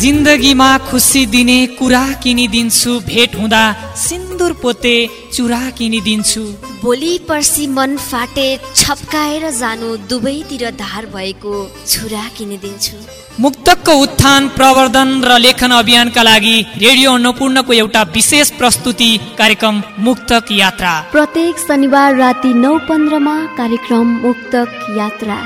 जिन्दगीमा खुसी दिने कुरा किनिदिन्छु भेट हुँदा सिन्दुर पोते चुरा किनिदिन्छु भोलि पर्सि मन फाटे छप्काएर जानु दुवैतिर धार भएको छुरा किनिदिन्छु मुक्तकको उत्थान प्रवर्धन र लेखन अभियानका लागि रेडियो अन्नपूर्णको एउटा विशेष प्रस्तुति कार्यक्रम मुक्तक यात्रा। प्रत्येक शनिबार राति नौ पन्ध्रमा कार्यक्रम मुक्तक यात्रा।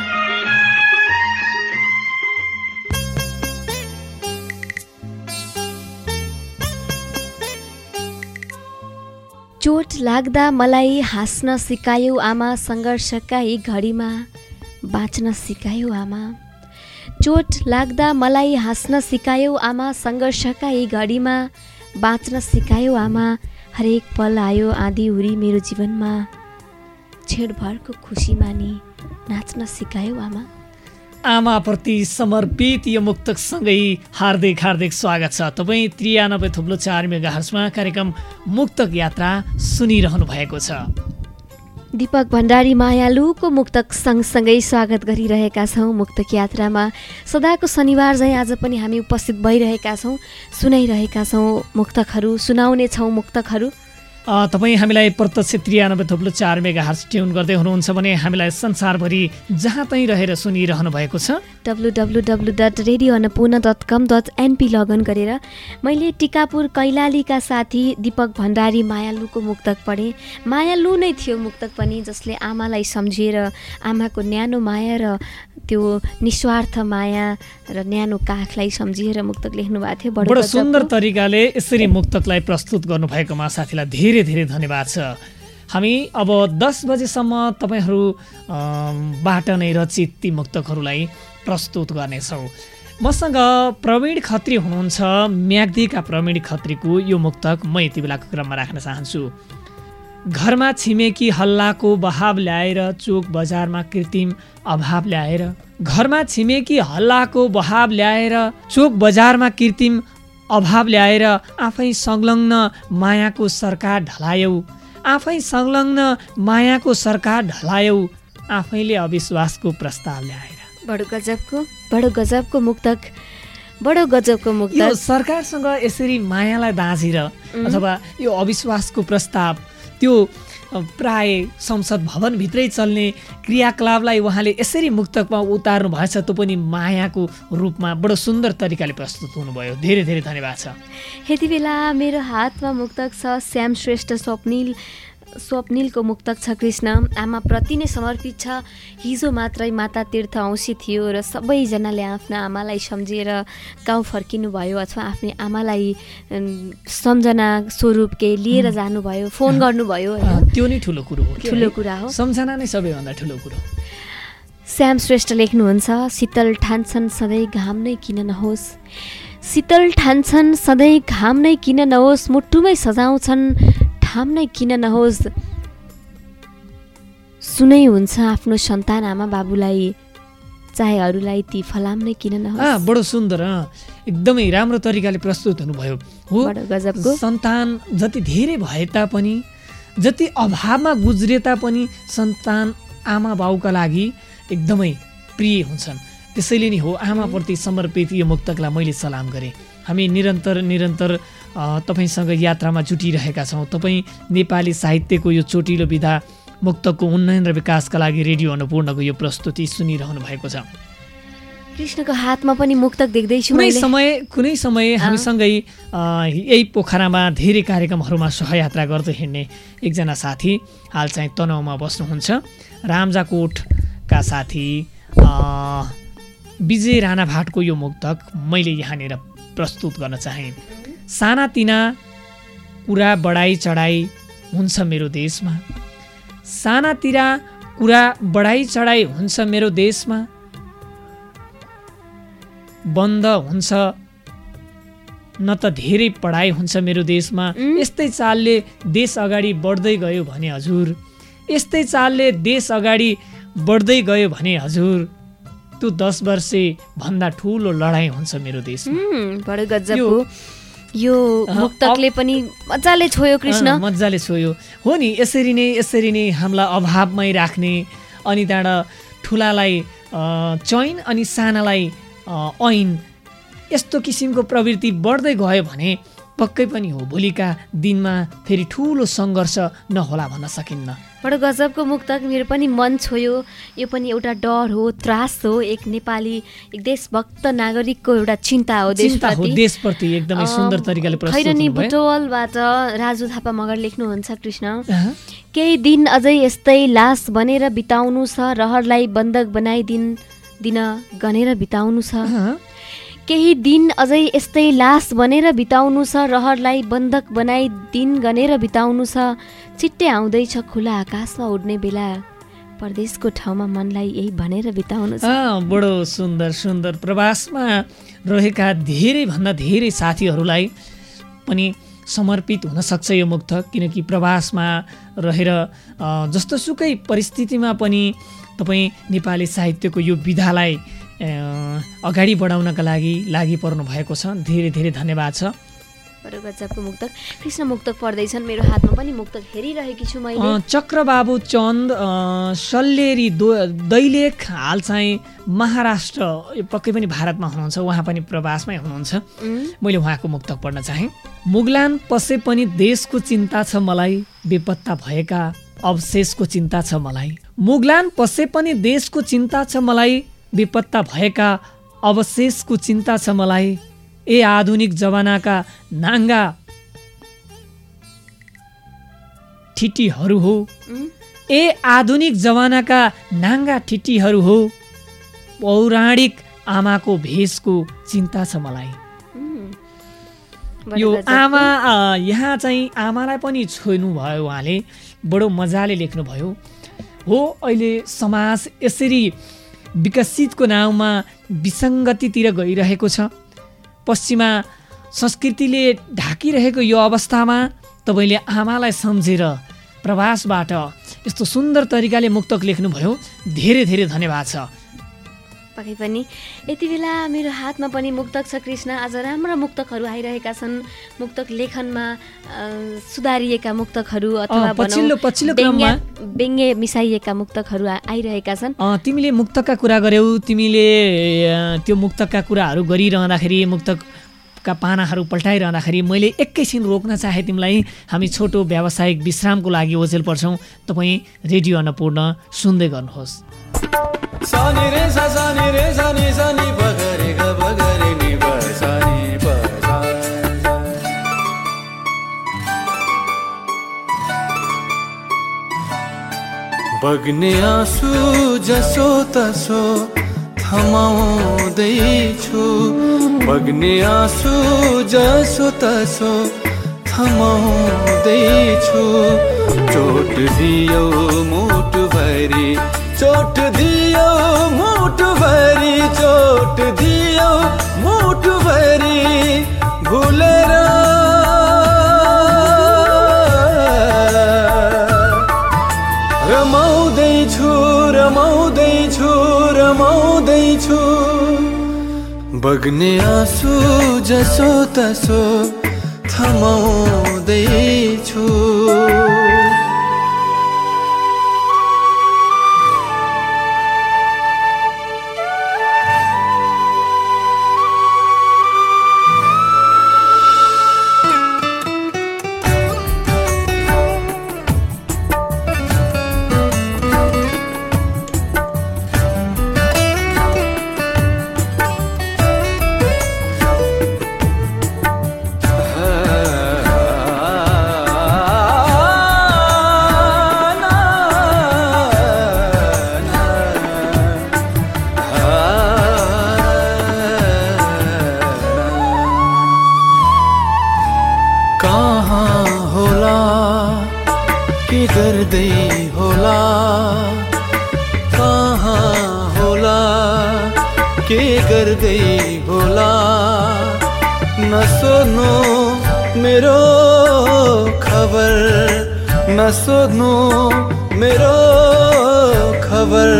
चोट लाग्दा मलाई हाँस्न सिकायो आमा सङ्घर्षका यी घडीमा बाँच्न सिकायो आमा। चोट लाग्दा मलाई हाँस्न सिकायो आमा सङ्घर्षका यी घडीमा बाँच्न सिकायो आमा। हरेक पल आयो आँधी हुरी मेरो जीवनमा छेडभरको खुसी मानी नाच्न सिकायो आमा। आमाप्रति समर्पित यो मुक्तकसँगै हार्दिक हार्दिक स्वागत छ। तपाईँ त्रियानब्बे थुप्लो चार मेगा हर्समा कार्यक्रम मुक्तक यात्रा सुनिरहनु भएको छ। दीपक भण्डारी मायालुको मुक्तक सँगसँगै स्वागत गरिरहेका छौँ मुक्तक यात्रामा। सदाको शनिबार चाहिँ आज पनि हामी उपस्थित भइरहेका छौँ सुनाइरहेका छौँ मुक्तकहरू सुनाउने छौँ मुक्तकहरू। तपाईँ हामीलाई प्रत्यक्ष त्रियानब्बे थुप्लो चार मेगा हार्स ट्युन गर्दै हुनुहुन्छ भने हामीलाई संसारभरि जहाँ तहीँ रहेर सुनिरहनु भएको छ। W W W dot radio Annapurna dot com dot NP login गरेर मैले टिकापुर कैलालीका साथी दीपक भण्डारी मायालुको मुक्तक पढेँ। मायालु नै थियो मुक्तक पनि जसले आमालाई सम्झिएर आमाको न्यानो माया र त्यो निस्वार्थ माया र न्यानो काखलाई सम्झिएर मुक्तक लेख्नु भएको थियो। बडो सुन्दर तरिकाले यसरी मुक्तकलाई प्रस्तुत गर्नुभएकोमा साथीलाई धेरै धेरै धन्यवाद छ। हामी अब दस बजेसम्म तपाईँहरूबाट नै रचित ती मुक्तकहरूलाई प्रस्तुत गर्नेछौँ। मसँग प्रवीण खत्री हुनुहुन्छ म्याग्दीका प्रवीण खत्रीको यो मुक्तक म यति बेलाको क्रममा राख्न चाहन्छु। घरमा छिमेकी हल्लाको बहाव ल्याएर चोक बजारमा कृत्रिम अभाव ल्याएर घरमा छिमेकी हल्लाको बहाव ल्याएर चोक बजारमा कृत्रिम अभाव ल्याएर आफै संलग्न मायाको सरकार ढलायौ। आफै संलग्न मायाको सरकार ढलायौ। आफैले अविश्वासको प्रस्ताव ल्याएर। बडो गजबको बडो गजबको मुक्तक बडो गजबको मुक्तक। सरकारसँग यसरी मायालाई दाँझेर अथवा यो अविश्वासको प्रस्ताव त्यो प्राय संसद भवनभित्रै चल्ने क्रियाकलापलाई उहाँले यसरी मुक्तकमा उतार्नु भएछ त्यो पनि मायाको रूपमा बडो सुन्दर तरिकाले प्रस्तुत हुनुभयो। धेरै धेरै धन्यवाद छ। यति बेला मेरो हातमा मुक्तक छ श्याम श्रेष्ठ स्वप्निल। स्वप्निलको मुक्तक छ कृष्ण। आमाप्रति नै समर्पित छ। हिजो मात्रै माता तीर्थ औँसी थियो र सबैजनाले आफ्नो आमालाई सम्झेर गाउँ फर्किनु भयो अथवा आफ्नो आमालाई सम्झना स्वरूप केही लिएर जानुभयो फोन गर्नुभयो त्यो नै ठुलो कुरो हो ठुलो कुरा हो। सम्झना नै सबैभन्दा ठुलो कुरो। श्याम श्रेष्ठ लेख्नुहुन्छ शीतल ठान्छन् सधैँ घाम नै किन नहोस्। शीतल ठान्छन् सधैँ घाम नै किन नहोस् मुटुमै सजाउँछन् ठाम नै किन नहोस्? सुनै हुन्छ आफ्नो सन्तान आमा बाबुलाई चाहे अरूलाई ती फलाम नै किन नहोस्? बडो सुन्दर एकदमै राम्रो तरिकाले प्रस्तुत हुनुभयो। हो गजबको। सन्तान जति धेरै भए तापनि जति अभावमा गुज्रे तापनि सन्तान आमा बाउका लागि एकदमै प्रिय हुन्छन्। त्यसैले नै हो आमाप्रति समर्पित यो मुक्तकलाई मैले सलाम गरेँ। हामी निरन्तर निरन्तर तपाईँसँग यात्रामा जुटिरहेका छौँ। तपाईँ नेपाली साहित्यको यो चोटिलो विधा मुक्तको उन्नयन र विकासका लागि रेडियो अन्नपूर्णको यो प्रस्तुति सुनिरहनु भएको छ। कृष्णको हातमा पनि मुक्तक देख्दैछु कुनै समय कुनै समय हामीसँगै यही पोखरामा धेरै कार्यक्रमहरूमा सहयात्रा गर्दै हिँड्ने एकजना साथी हाल चाहिँ तनहुमा बस्नुहुन्छ। रामजाकोटका साथी विजय राणा भाटको यो मुक्तक मैले यहाँनिर प्रस्तुत गर्न चाहेँ। सानातिना कुरा बढाइ चढाइ हुन्छ मेरो देशमा। सानातिरा कुरा बढाइ चढाइ हुन्छ मेरो देशमा। बन्द हुन्छ न त धेरै पढाइ हुन्छ मेरो देशमा। यस्तै चालले देश अगाडि बढ्दै गयो भने हजुर। यस्तै चालले देश अगाडि बढ्दै गयो भने हजुर। त्यो दस वर्षे भन्दा ठुलो लडाइँ हुन्छ मेरो देशमा। यो मुक्तकले पनि मजाले छोयो कृष्ण। मजाले छोयो। हो नि यसरी नै यसरी नै हामीलाई अभावमै राख्ने अनि त्यहाँबाट ठुलालाई चैन अनि सानालाई ऐन यस्तो किसिमको प्रवृत्ति बढ्दै गयो भने पक्कै पनि हो। भोलिका दिनमा फेरि ठुलो सङ्घर्ष नहोला भन्न सकिन्न। बडो गजबको मुक्तक मेरो पनि मन छोयो। यो पनि एउटा डर हो त्रास हो एक नेपाली एक देशभक्त नागरिकको एउटा चिन्ता हो देशप्रति। एकदमै सुन्दर तरिकाले खैरनी बुटवलबाट राजु थापा मगर लेख्नुहुन्छ कृष्ण। केही दिन अझै यस्तै लास बनेर बिताउनु छ रहरलाई बन्धक बनाइदिन दिन गनेर बिताउनु छ। केही दिन अझै यस्तै लास बनेर बिताउनु छ रहरलाई बन्धक बनाई दिन गनेर बिताउनु छ। छिट्टै आउँदैछ खुला आकाशमा उड्ने बेला। परदेशको ठाउँमा मनलाई यही भनेर बिताउनु बडो सुन्दर सुन्दर प्रवासमा रहेका धेरैभन्दा धेरै साथीहरूलाई पनि समर्पित हुनसक्छ यो मुक्त किनकि प्रवासमा रहेर जस्तो सुकै परिस्थितिमा पनि तपाईँ नेपाली साहित्यको यो विधालाई अगाडि बढाउनका लागि लागि पर्नु भएको छ। धेरै धेरै धन्यवाद छ। बडो गजबको मुक्तक कृष्ण मुक्तक पढ्दैछन्। मेरो हातमा पनि मुक्तक हेरिरहेकी छु मैले। चक्रबाबु चन्द सल्लेरी दैलेख हाल चाहिँ महाराष्ट्र पक्कै पनि भारतमा हुनुहुन्छ उहाँ पनि प्रवासमै हुनुहुन्छ। मैले उहाँको मुक्तक पढ्न चाहेँ। मुगलान पसे पनि देशको चिन्ता छ मलाई बेपत्ता भएका अवशेषको चिन्ता छ मलाई। मुगलान पसे पनि देशको चिन्ता छ मलाई विपत्ता भएका अवशेषको चिन्ता छ मलाई ए आधुनिक जमानाका नाङ्गा ठिटीहरू हो। ए आधुनिक जमानाका नाङ्गा ठिटीहरू हो। पौराणिक आमाको भेषको चिन्ता छ मलाई। यो आमा यहाँ चाहिँ आमालाई पनि छोड्नु भयो उहाँले। बडो मजाले लेख्नुभयो। हो अहिले समाज यसरी विकसितको नाउँमा विसङ्गतितिर गइरहेको छ। पश्चिमा संस्कृतिले ढाकिरहेको यो अवस्थामा तपाईँले आमालाई सम्झेर प्रवासबाट यस्तो सुन्दर तरिकाले मुक्तक लेख्नुभयो। धेरै धेरै धन्यवाद छ। पक्कै पनि। यति बेला मेरो हातमा पनि मुक्तक छ कृष्ण। आज राम्रा मुक्तकहरू आइरहेका छन्। मुक्तक लेखनमा सुधारिएका मुक्तकहरू अथवा व्यङ्ग्य मिसाइएका मुक्तकहरू आइरहेका छन्। तिमीले मुक्तकका कुरा गर्यौ। तिमीले त्यो मुक्तकका कुराहरू गरिरहँदाखेरि मुक्तक का पानाहरू पल्टाइरहँदाखेरि मैले एकैछिन रोक्न चाहे तिमीलाई हामी छोटो व्यावसायिक विश्रामको लागि ओझेल पर्छौँ। तपाईँ रेडियो अन्नपूर्ण सुन्दै गर्नुहोस्। सानी रे सा सानी रे सानी सानी बगरे नि बग्ने आँसु जसो तसो थमाउँदैछु बग्ने आँसु जसो तसो थमाउँदैछु चोट दियो मुटुभरि चोट दियो मुटु भरी चोट दियो मुटु भरी भुलेर। रमाउँदैछु रमाउँदैछु रमाउँदैछु बग्ने आँसु जसो तसो थमाउँदैछु सोध्नु मेरो खबर।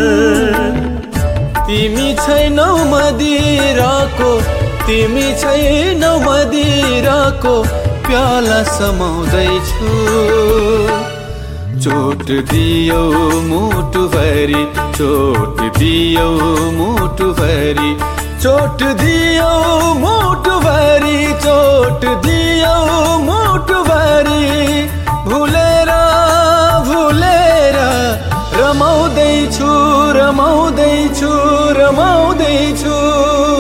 तिमी छैनौ मदिराको तिमी छैनौ मदिराको प्याला समाउँदैछु। चोट दियो मुटु भरि चोट दियो मुटु भरि चोट दियो मुटुभरि चोट दियो मुटुभरि। भुलेर भुलेर रमाउँदैछु रमाउँदैछु रमाउँदैछु।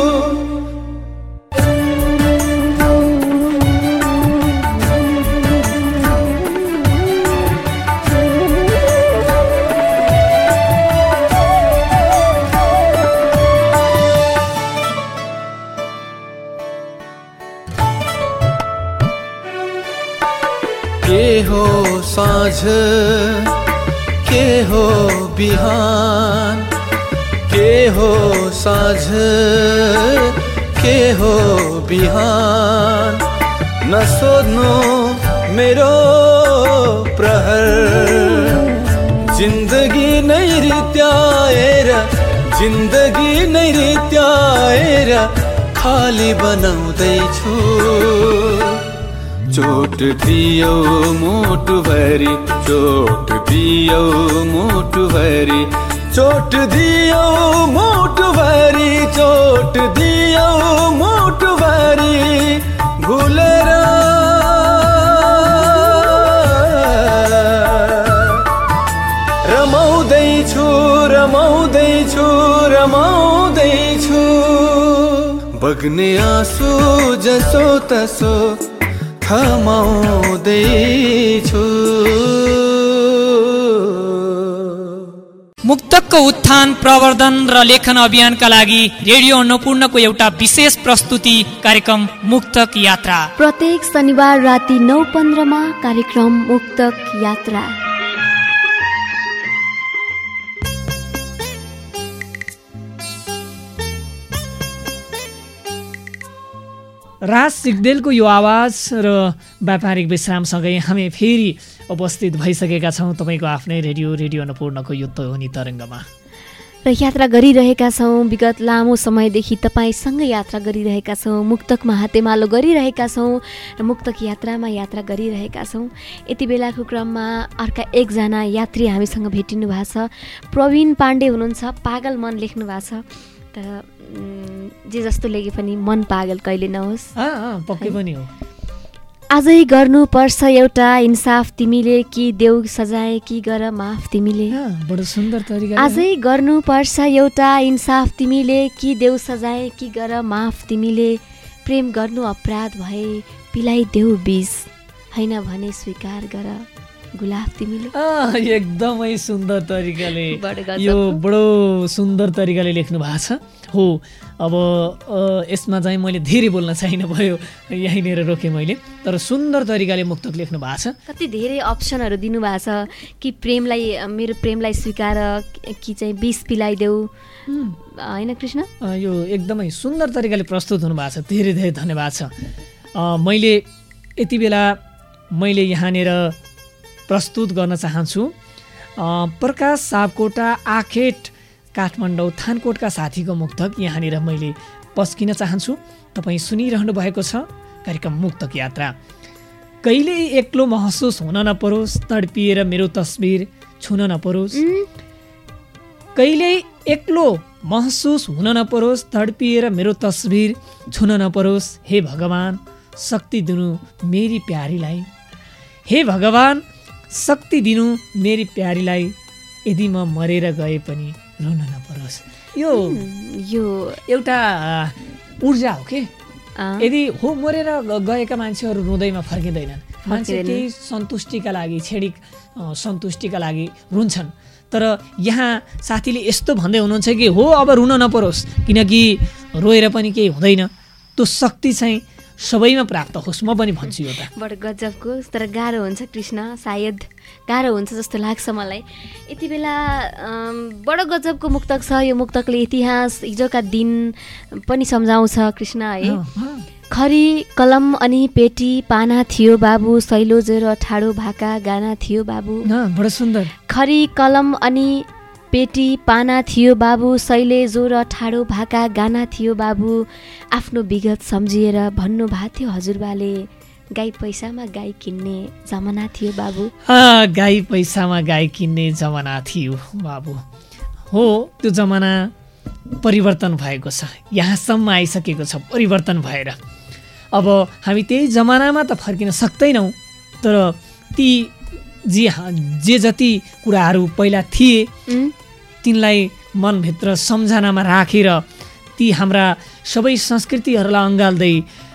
साँझ के हो बिहान के हो साँझ के हो बिहान नसोध्नु मेरो प्रहर। जिन्दगी नै रित्याएर जिन्दगी नै रित्याएर खाली बनाउँदैछु। चोट दियो मुटुभरि चोट दियो मुटुभरि चोट दियो मुटुभरि चोट दियो मुटुभरि भुलेर। रमाउँदैछु रमाउँदैछु रमाउँदैछु। बग्ने आँसु जसो तसो थमाउँदैछु मुक्तकको उत्थान प्रवर्धन र लेखन अभियानका लागि रेडियो अन्नपूर्णको एउटा विशेष प्रस्तुति कार्यक्रम मुक्तक यात्रा। प्रत्येक शनिबार राति नौ पन्ध्रमा कार्यक्रम मुक्तक यात्रा। राज सिग्देलको यो आवाज र व्यापारिक विश्रामसँगै हामी फेरि उपस्थित भइसकेका छौँ। तपाईँको आफ्नै रेडियो रेडियो अन्नपूर्णको यो ध्वनि तरङ्गमा। र यात्रा गरिरहेका छौँ। विगत लामो समयदेखि तपाईँसँगै यात्रा गरिरहेका छौँ। मुक्तकमा हातेमालो गरिरहेका छौँ र मुक्तक यात्रामा यात्रा गरिरहेका छौँ। यति बेलाको क्रममा अर्का एकजना यात्री हामीसँग भेटिनु भएको छ। प्रवीण पाण्डे हुनुहुन्छ। पागल मन लेख्नु भएको छ। तर जे जस्तो लेखे पनि मन पागल कहिले नहोस्। पक्कै पनि हो। आजै गर्नुपर्छ एउटा इन्साफ तिमीले कि देऊ सजाय कि गर माफ तिमीले। बडो सुन्दर तरिका आजै गर्नुपर्छ एउटा इन्साफ तिमीले कि देऊ सजाय कि गर माफ तिमीले। प्रेम गर्नु अपराध भए पिलाइदेऊ बिस। होइन भने स्वीकार गर। गुलाब तिमीले। एकदमै सुन्दर तरिकाले। यो बडो सुन्दर तरिकाले लेख्नु भएको छ। हो अब यसमा चाहिँ मैले धेरै बोल्न चाहिन भयो यहीँनिर रोकेँ मैले। तर सुन्दर तरिकाले मुक्तक लेख्नु भएको छ। कति धेरै अप्सनहरू दिनुभएको छ कि प्रेमलाई मेरो प्रेमलाई स्वीकार कि चाहिँ बिस पिलाइदेऊ। होइन कृष्ण? यो एकदमै सुन्दर तरिकाले प्रस्तुत हुनुभएको छ। धेरै धेरै धन्यवाद छ। मैले यति बेला मैले यहाँनिर प्रस्तुत गर्न चाहन्छु। प्रकाश सापकोटा आखेट काठमाडौँ थानकोटका साथीको मुक्तक यहाँनिर मैले पस्किन चाहन्छु। तपाईँ सुनिरहनु भएको छ कार्यक्रम मुक्तक यात्रा। कहिल्यै एक्लो महसुस हुन नपरोस् तडपिएर मेरो तस्बिर छुन नपरोस्। उम्, कहिल्यै एक्लो महसुस हुन नपरोस् तडपिएर मेरो तस्बिर छुन नपरोस्। हे भगवान् शक्ति दिनु मेरी प्यारीलाई। हे भगवान् शक्ति दिनु मेरी प्यारीलाई यदि म मरेर गए पनि रुन नपरोस्। यो यो एउटा ऊर्जा हो के? यदि हो मरेर गएका मान्छेहरू रुँदैमा फर्किँदैनन् मान्छे। केही सन्तुष्टिका लागि छेडिक सन्तुष्टिका लागि रुन्छन्। तर यहाँ साथीले यस्तो भन्दै हुनुहुन्छ कि हो अब रुन नपरोस् किनकि रोएर पनि केही हुँदैन। त्यो शक्ति चाहिँ सबैमा प्राप्त होस्। म पनि भन्छु त। बडो गजबको तर गाह्रो हुन्छ कृष्ण सायद गाह्रो हुन्छ जस्तो लाग्छ मलाई। यति बेला बडो गजबको मुक्तक छ यो मुक्तकले इतिहास हिजोका दिन पनि सम्झाउँछ कृष्ण है। खरी कलम अनि पेटी पाना थियो बाबु सैलोजे र ठाडो भाका गाना थियो बाबु। बडो सुन्दर। खरी कलम अनि पेटी पाना थियो बाबु शैलेजो र ठाडो भाका गाना थियो बाबु। आफ्नो विगत सम्झिएर भन्नुभएको थियो हजुरबाले गाई पैसामा गाई किन्ने जमाना थियो बाबु। गाई पैसामा गाई किन्ने जमाना थियो बाबु। हो त्यो जमाना परिवर्तन भएको छ। यहाँसम्म आइसकेको छ परिवर्तन भएर। अब हामी त्यही जमानामा त फर्किन सक्दैनौँ तर ती जे जे जति कुराहरू पहिला थिए तिनलाई मनभित्र सम्झनामा राखेर ती हाम्रा सबै संस्कृतिहरूलाई अँगाल्दै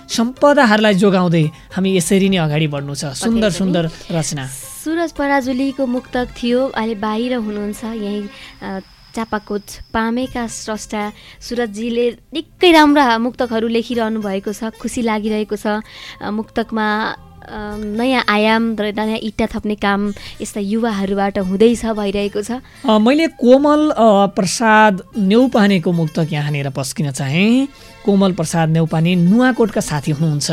सम्पदाहरूलाई जोगाउँदै हामी यसरी नै अगाडि बढ्नु छ। सुन्दर। सुन्दर रचना। सुरज पराजुलीको मुक्तक थियो अहिले बाहिर हुनुहुन्छ। यहीँ चापाकोट पामेका स्रष्टा सुरजजीले निकै राम्रा मुक्तकहरू लेखिरहनु भएको छ खुसी लागिरहेको छ। मुक्तकमा नयाँ आयाम र नयाँ इँटा थप्ने काम यस्ता युवाहरूबाट हुँदैछ भइरहेको छ। मैले कोमल प्रसाद नेउपानेको मुक्तक यहाँनिर पस्किन चाहेँ। कोमल प्रसाद नेउपाने नुवाकोटका साथी हुनुहुन्छ।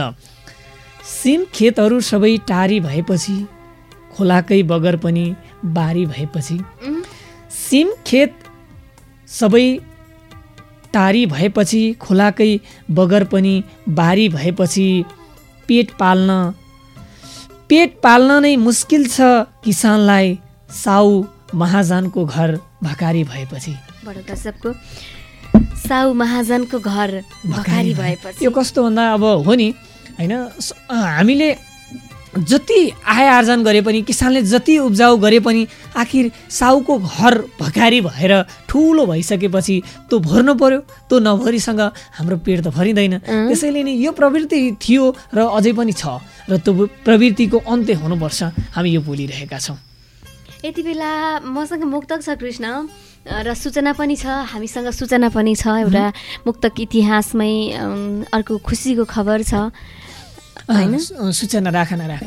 सिम खेतहरू सबै टारी भएपछि खोलाकै बगर पनि बारी भएपछि। सिम खेत सबै टारी भएपछि खोलाकै बगर पनि बारी भएपछि पेट पाल्न पेट पाल्न नै मुस्किल छ किसानलाई। साउ महाजनको घर भकारी भएपछि। साउ महाजनको घर भकारी भएपछि। यो कस्तो भन्दा अब हो नि होइन हामीले जति आय आर्जन गरे पनि किसानले जति उब्जाउ गरे पनि आखिर साउको घर भकारी भएर ठुलो भइसकेपछि त्यो भर्नु पर्यो त्यो नभरिसँग हाम्रो पेट त भरिँदैन। त्यसैले नि यो प्रवृत्ति थियो र अझै पनि छ र त्यो प्रवृत्तिको अन्त्य हुनुपर्छ हामी यो बोलिरहेका छौँ। यति बेला मसँग मुक्तक छ कृष्ण र सूचना पनि छ हामीसँग सूचना पनि छ एउटा मुक्तक इतिहासमै अर्को खुसीको खबर छ। सूचना राख न राख।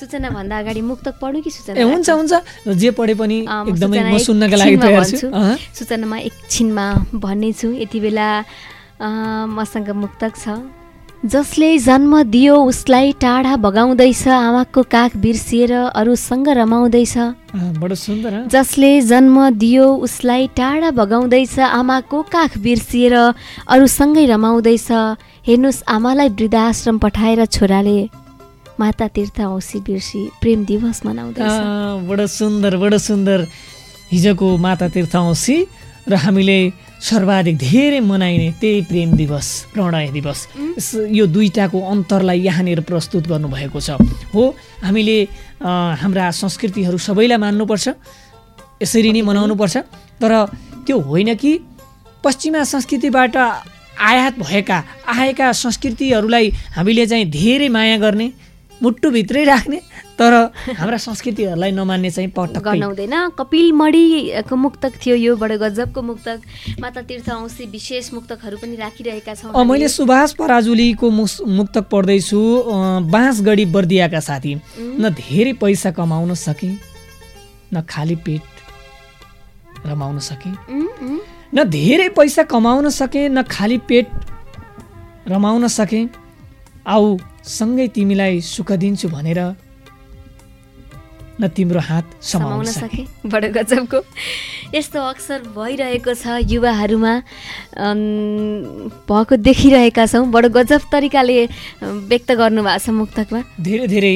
सूचना भन्दा अगाडि मुक्तक पढौँ कि सूचना ए हुन्छ हुन्छ। जे पढे पनि एकदमै म सुन्नका लागि एकछिनमा तयार छु। सूचनामा एकछिनमा भन्नेछु। यति बेला मसँग मुक्तक छ। जसले जन्म दियो उसलाई टाढा भगाउँदैछ आमाको काख बिर्सिएर अरूसँग रमाउँदैछ? जसले जन्म दियो उसलाई टाढा भगाउँदैछ आमाको काख बिर्सिएर अरूसँगै रमाउँदैछ। हेर्नुहोस् आमालाई वृद्धाश्रम पठाएर छोराले। माता तीर्थ औँसी बिर्सी प्रेम दिवस मनाउँदैछ। बडो सुन्दर बडो सुन्दर। हिजोको माता तीर्थ औँसी र हामीले सर्वाधिक धेरै मनाइने त्यही प्रेम दिवस प्रणय दिवस। यो दुईटाको अन्तरलाई यहाँनिर प्रस्तुत गर्नुभएको छ। हो हामीले हाम्रा संस्कृतिहरू सबैलाई मान्नुपर्छ यसरी नै मनाउनुपर्छ। तर त्यो होइन कि पश्चिमा संस्कृतिबाट आयात भएका आएका संस्कृतिहरूलाई हामीले चाहिँ धेरै माया गर्ने मुटुभित्रै राख्ने तर हाम्रा संस्कृतिहरूलाई नमान्ने चाहिँ पटक्कै। गनाउँदैन कपिल मणिको मुक्तक थियो यो बडो गजबको मुक्तक माता तीर्थ औँसी विशेष मुक्तकहरू पनि राखिरहेका छौँ मैले। सुभाष पराजुलीको मुक्तक पढ्दैछु बाँसगढी बर्दियाका साथी। न धेरै पैसा कमाउन सके न खाली पेट रमाउन सके। न धेरै पैसा कमाउन सके न खाली पेट रमाउन सके। आऊ सँगै तिमीलाई सुख दिन्छु भनेर न तिम्रो हात समाउन सके। बडो गजबको। यस्तो अक्सर भइरहेको छ युवाहरूमा। भएको देखिरहेका छौँ। बडो गजब तरिकाले व्यक्त गर्नुभएको छ मुक्तकमा। धेरै धेरै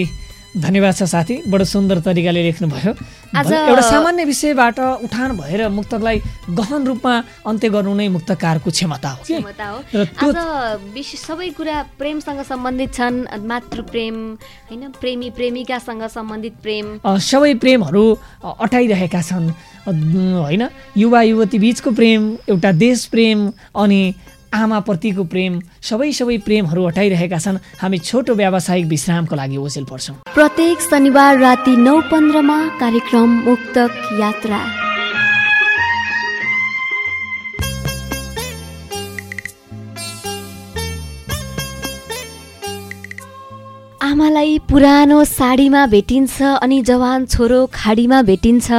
धन्यवाद छ साथी बडो सुन्दर तरिकाले लेख्नुभयो। आज- एउटा सामान्य विषयबाट उठान भएर मुक्तकलाई गहन रूपमा अन्त्य गर्नु नै मुक्तकारको क्षमता हो कि? क्षमता हो। र त्यो आज विशेष सबै कुरा प्रेमसँग सम्बन्धित छन् मातृ प्रेम होइन प्रेमी प्रेमिकासँग सम्बन्धित प्रेम। सबै प्रेमहरू अटाइरहेका छन्। होइन युवा युवती बिचको प्रेम एउटा देश प्रेम अनि आमाप्रतिको प्रेम सबै सबै प्रेमहरू हटाइरहेका छन्। हामी छोटो व्यावसायिक विश्रामको लागि ओसेल पर्छौँ। प्रत्येक शनिबार राति नौ पन्ध्रमा कार्यक्रम मुक्तक यात्रा। आमालाई पुरानो साडीमा भेटिन्छ अनि जवान छोरो खाडीमा भेटिन्छ।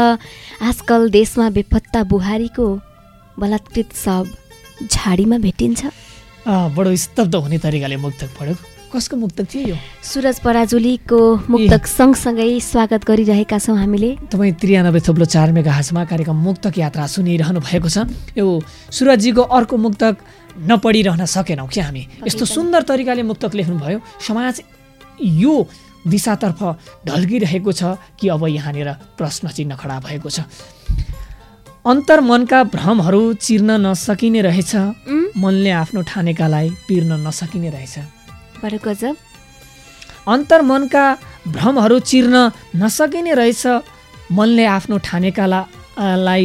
आजकल देशमा बेपत्ता बुहारीको बलात्कृत सब झाडीमा भेटिन्छ। बडो स्तब्ध हुने तरिकाले मुक्तक पढ्यो। कसको मुक्तक थियो यो? सुरज पराजुलीको मुक्तक सँगसँगै स्वागत गरिरहेका छौँ हामीले। तपाईँ त्रियानब्बे थोप्लो चार मेगा हाजमा कार्यक्रम मुक्तक यात्रा सुनिरहनु भएको छ। यो सुरजजीको अर्को मुक्तक नपढिरहन सकेनौँ क्या हामी। यस्तो सुन्दर तरिकाले मुक्तक लेख्नुभयो। समाज यो दिशातर्फ ढल्किरहेको छ कि अब यहाँनिर प्रश्न चिन्ह खडा भएको छ। अन्तर्मनका भ्रमहरू चिर्न नसकिने रहेछ। मनले आफ्नो ठानेकालाई पिर्न नसकिने रहेछ। अन्तर्मनका भ्रमहरू चिर्न नसकिने रहेछ। मनले आफ्नो ठानेकाला लाई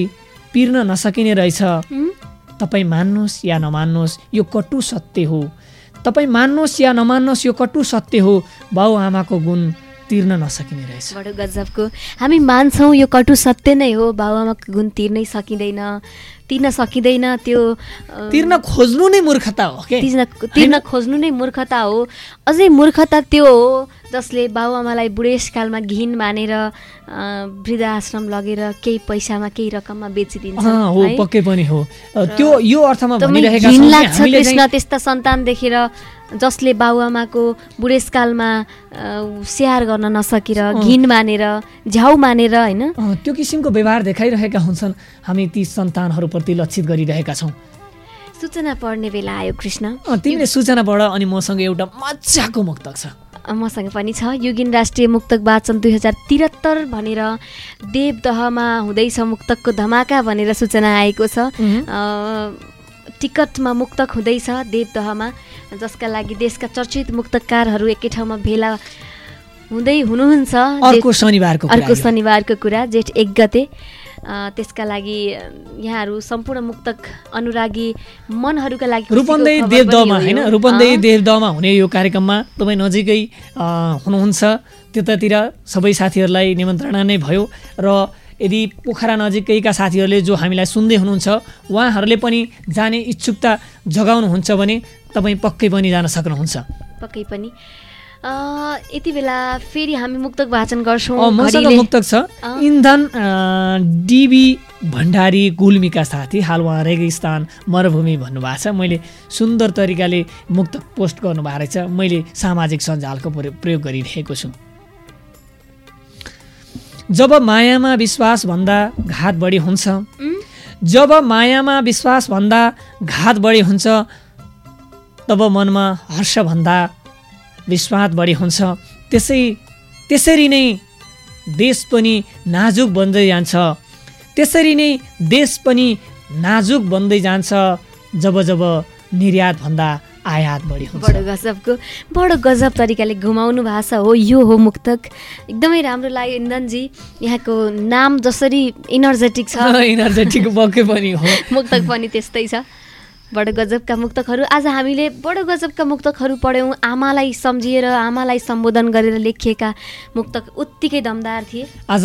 पिर्न नसकिने रहेछ। तपाईँ मान्नुहोस् या नमान्नुहोस् यो कटु सत्य हो। तपाईँ मान्नुहोस् या नमान्नुहोस् यो कटु सत्य हो। बाउ आमाको गुण तिर्न नसकिने रहेछ। बडो गजबको। हामी मान्छौँ यो कटु सत्य नै हो। बाबुआमाको गुण तिर्नै सकिँदैन तिर्न सकिँदैन त्यो तिर्न खोज्नु नै मूर्खता हो के? तिर्न तिर्न खोज्नु नै मूर्खता हो। अझै मूर्खता त्यो हो जसले बाबुआमालाई बुढेसकालमा घिन मानेर वृद्धाश्रम लगेर केही पैसामा केही रकममा बेचिदिन्छ हो? पक्कै पनि हो। त्यो यो अर्थमा घिन लाग्छ कृष्ण त्यस्ता सन्तान देखेर जसले बाबुआमाको बुढेसकालमा स्याहार गर्न नसकेर घिन मानेर झ्याउ मानेर होइन? त्यो किसिमको व्यवहार देखाइरहेका हुन्छन्। हामी ती सन्तानहरूप्रति लक्षित गरिरहेका छौँ। सूचना पढ्ने बेला आयो कृष्ण। तिमीले सूचना पढ अनि मसँग एउटा मजाको मुक्तक छ। मसँग पनि छ। युगिन राष्ट्रिय मुक्तक वाचन दुई हजार त्रिहत्तर भनेर देवदहमा हुँदैछ मुक्तकको धमाका भनेर सूचना आएको छ। टिकटमा मुक्तक हुँदैछ देवदहमा। जसका लागि देशका चर्चित मुक्तकारहरू एकै ठाउँमा भेला हुँदै हुनुहुन्छ। अर्को शनिबारको कुरा जेठ एक गते। त्यसका लागि यहाँहरू सम्पूर्ण मुक्तक अनुरागी मनहरूका लागि देवदहमा हो यो। होइन? रूपन्देही अ, देवदहमा हुने यो कार्यक्रममा तपाईँ नजिकै हुनुहुन्छ। त्यतातिर सबै साथीहरूलाई निमन्त्रणा नै भयो। र यदि पोखरा नजिकैका साथीहरूले जो हामीलाई सुन्दै हुनुहुन्छ उहाँहरूले पनि जाने इच्छुकता जगाउनुहुन्छ भने तपाईँ पक्कै पनि जान सक्नुहुन्छ। पक्कै पनि। यति बेला फेरि हामी मुक्तक वाचन गर्छौँ मुक्तक छ। इन्धन डिबी भण्डारी गुल्मीका साथी हाल उहाँ रेगिस्तान मरुभूमि भन्नुभएको छ। मैले सुन्दर तरिकाले मुक्तक पोस्ट गर्नुभएको रहेछ। मैले सामाजिक सञ्जालको प्रयो- प्रयोग गरिरहेको छु। जब मायामा विश्वास भन्दा घात बढी हुन्छ। जब मायामा विश्वास भन्दा घात बढी हुन्छ तब मनमा हर्ष विश्वास बढी हुन्छ। त्यसै त्यसरी नै देश पनि नाजुक बन्दै जान्छ। त्यसरी नै देश पनि नाजुक बन्दै जान्छ जब जब निर्यात भन्दा आयात बढी हुन्छ। बडो गजबको बडो गजब तरिकाले घुमाउनु भएको छ हो यो हो मुक्तक। एकदमै राम्रो लाग्यो इन्धनजी यहाँको नाम जसरी इनर्जेटिक छ। इनर्जेटिक पक्कै पनि हो। मुक्तक पनि त्यस्तै छ। बडो गजबका मुक्तकहरू। आज हामीले बडो गजबका मुक्तकहरू पढ्यौँ। आमालाई सम्झिएर आमालाई सम्बोधन गरेर लेखिएका मुक्तक उत्तिकै दमदार थिए। आज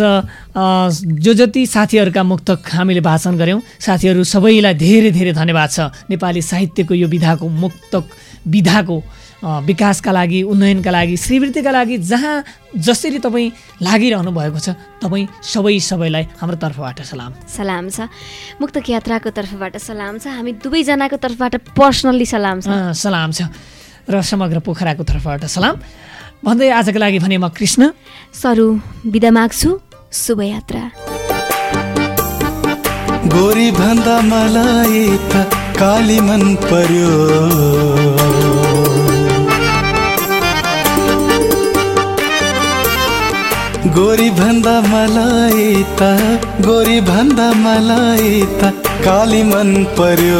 जो जति साथीहरूका मुक्तक हामीले भाषण गऱ्यौँ साथीहरू सबैलाई धेरै धेरै धन्यवाद छ। नेपाली साहित्यको यो विधाको मुक्तक विधाको विकासका लागि उन्नयनका लागि श्रीवृत्तिका लागि जहाँ जसरी तपाईँ लागिरहनु भएको छ तपाईँ सबै सबैलाई हाम्रो तर्फबाट सलाम। सलाम छ। मुक्तक यात्राको तर्फबाट सलाम छ। हामी दुवैजनाको तर्फबाट पर्सनल्ली सलाम छ। अ, सलाम छ। र समग्र पोखराको तर्फबाट सलाम। भन्दै आजको लागि भने म कृष्ण। सरु बिदा माग्छु। शुभयात्रा। गोरी भन्दा मलाई त काली मन पर्यो। गोरी भन्दा मलाई त गोरी भन्दा मलाई त काली मन पर्यो।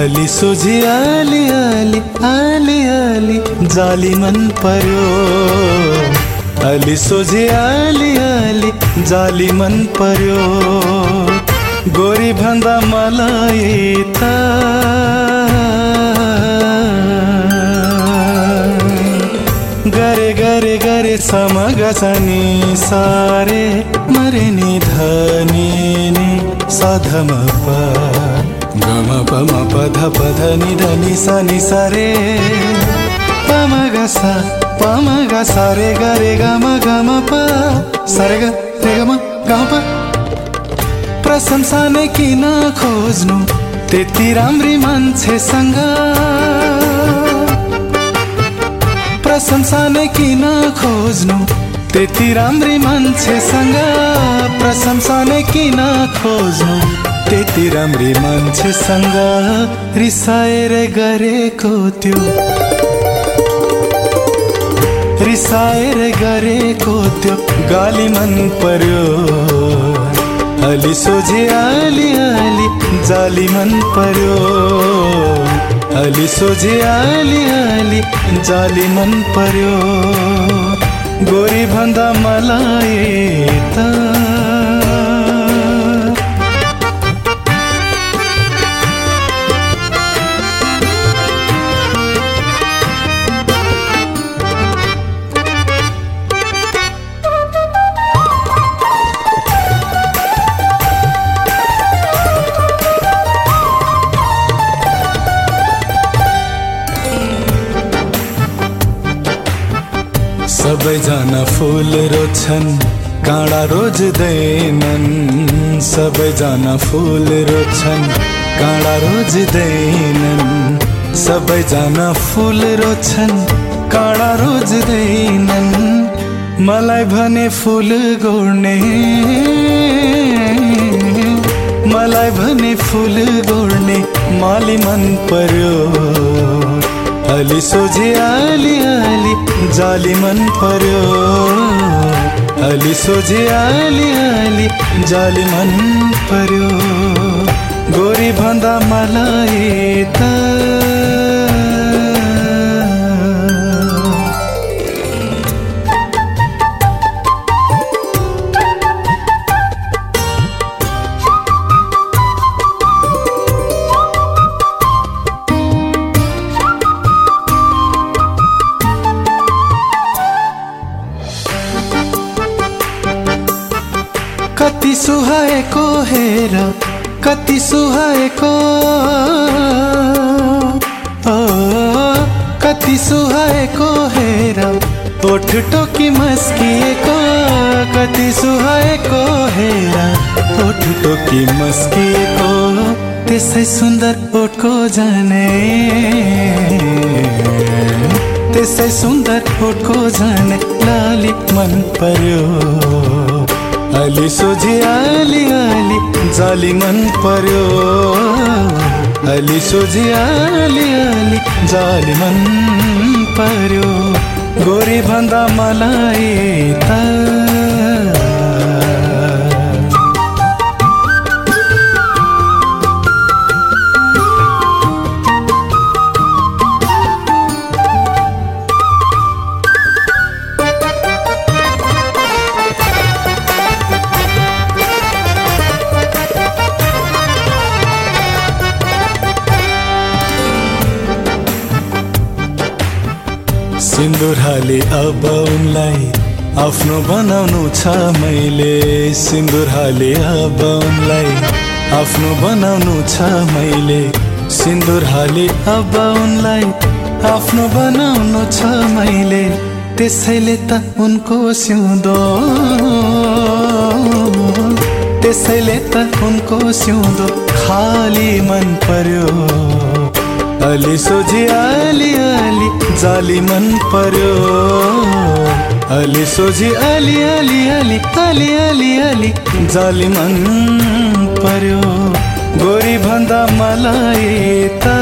अलि सोझी आली आली आली आली जाली मन पर्यो। अलि सोझी आली आली जाली मन पर्यो। गोरी भन्दा मलाई त गरे गरे समगसनी सारे मरे नि धनी नि सधम गम पम पध पध नि धनि सनि सरे पम गसा पम गसा रे गरे गम गम प। सरे ग रे गम गम प। प्रशंसा नै किन खोज्नु? त्यति राम्री मान्छेसँग प्रशंसा नै किन खोज्नु? त्यति राम्री मान्छेसँग प्रशंसा नै किन खोज्नु? त्यति राम्री मान्छेसँग रिसाएर गरेको त्यो। रिसाएर गरेको त्यो गाली मन पर्यो। अलि सोझे अलि अलि जाली मन पर्यो। अलि सोझे अलि अलि जाली मन पर्यो। गोरी भन्दा मलाई त फुल रोज्छन् काँडा रोज्दैनन् सबैजना फुल रोज्छन् काँडा रोज्दैनन् सबैजना फुल रोज्छन् काँडा रोज्दैनन् मलाई भने फुल गोड्ने। मलाई भने फुल गोड्ने। माली मन पर्यो। अलि सोझे अलि अलि जाली मन पर्यो। अलि सोझे अलि अलि जाली मन पर्यो। गोरी भन्दा मलाई त सुहाएको हेर कति सुहाएको। कति सुहाएको हेर ओठ टोकी मस्किएको। कति सुहाएको हेर ओठ टोकी मस्किएको। त्यसै सुन्दर ओठको जाने त्यसै सुन्दर ओठको जाने लाली मन पर्यो। अलि सोझे अलि अलि जाली मन पर्यो। अलि सोझे अलि अलि जाली मन पर्यो। गोरी भन्दा मलाई त सिन्दुर हाले अब उनलाई आफ्नो बनाउनु छ मैले। सिन्दुर हाले अब उनलाई आफ्नो बनाउनु छ मैले। सिन्दुर हाले अब उनलाई आफ्नो बनाउनु छ मैले। त्यसैले त उनको सिउँदो। त्यसैले त उनको सिउँदो खाली मन पर्यो। अलि सोझी अलि अलि जाली मन पर्यो। अलि सोझी अलि अलि अलि अलि अलि अलि जाली मन पर्यो। गोरी भन्दा मलाई त